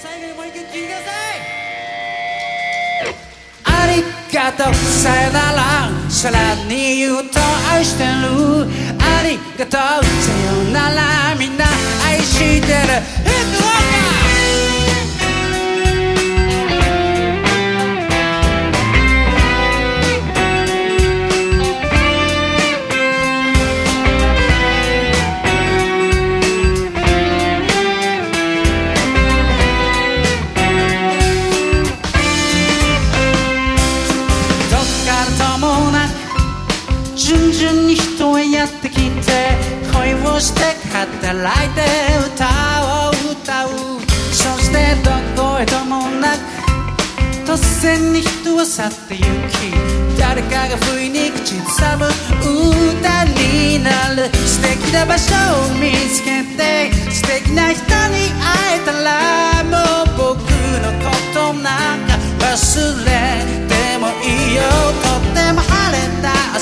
最後にもう一回聞いて。くださいありがとう。さよなら。さらに言うと愛してる。ありがとう。さよなら。みんな愛してる。働いて歌を歌う。そしてどこへともなく突然に人は去ってゆき。誰かが不意に口ずさむ歌になる。素敵な場所を見つけて素敵な人に会えたらもう僕のことなんか忘れてもいいよ。とっても晴れた。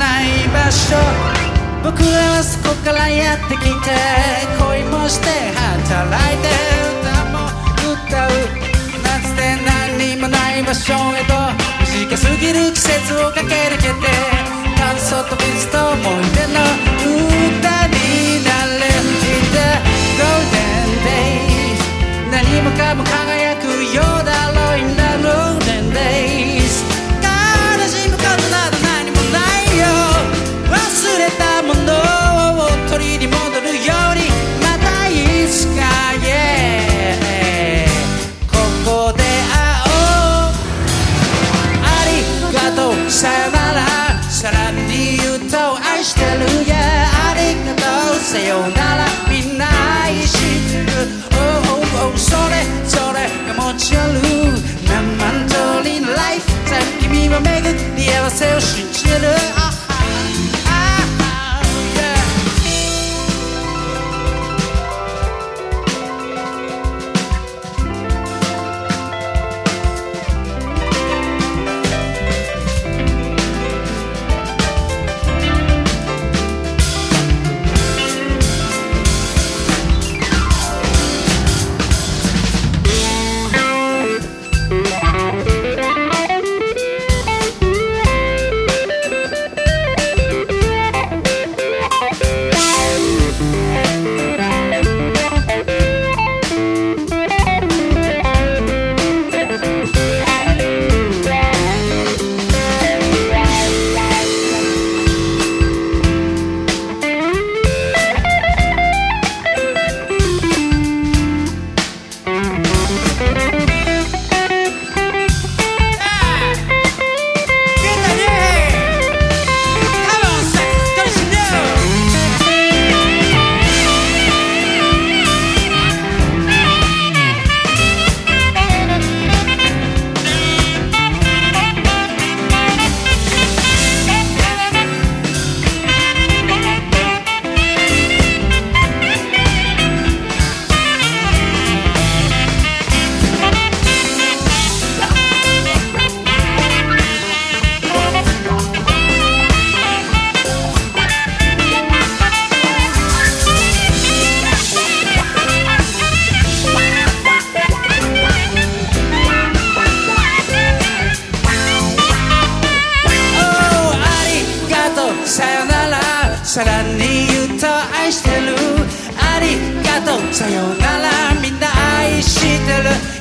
ない場所。僕らはそこからやってきて。恋もして働いて歌も歌う夏で何にもない場所へと。短すぎる季節を駆け抜けて。乾燥と水と思い出の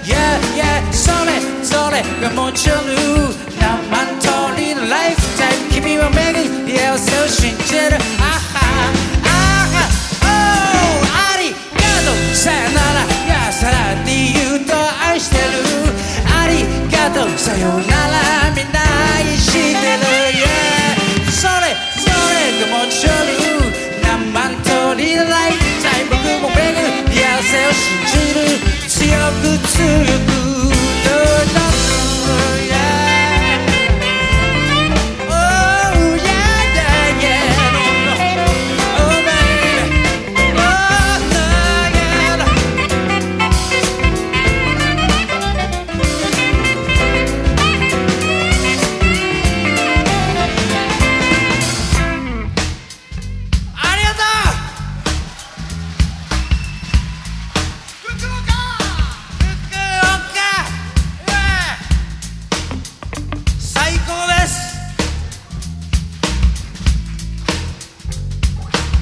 Yeah, yeah. それそれがもちろん何万通りのライフタイム君は巡り合わせを信じる。あはあは Oh ありがとう。さよなら。がさらに言うと愛してる。ありがとう。さよなら。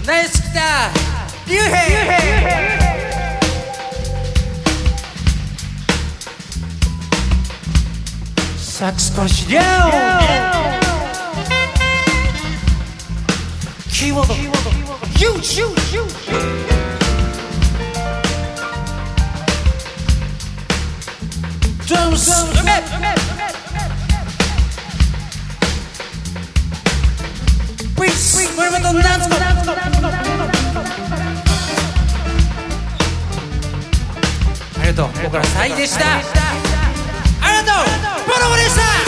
Nesta, you hear? サクスコンシリオキーワード You, you, you, you. りがとう僕らでした。ありがとう。ロボでした。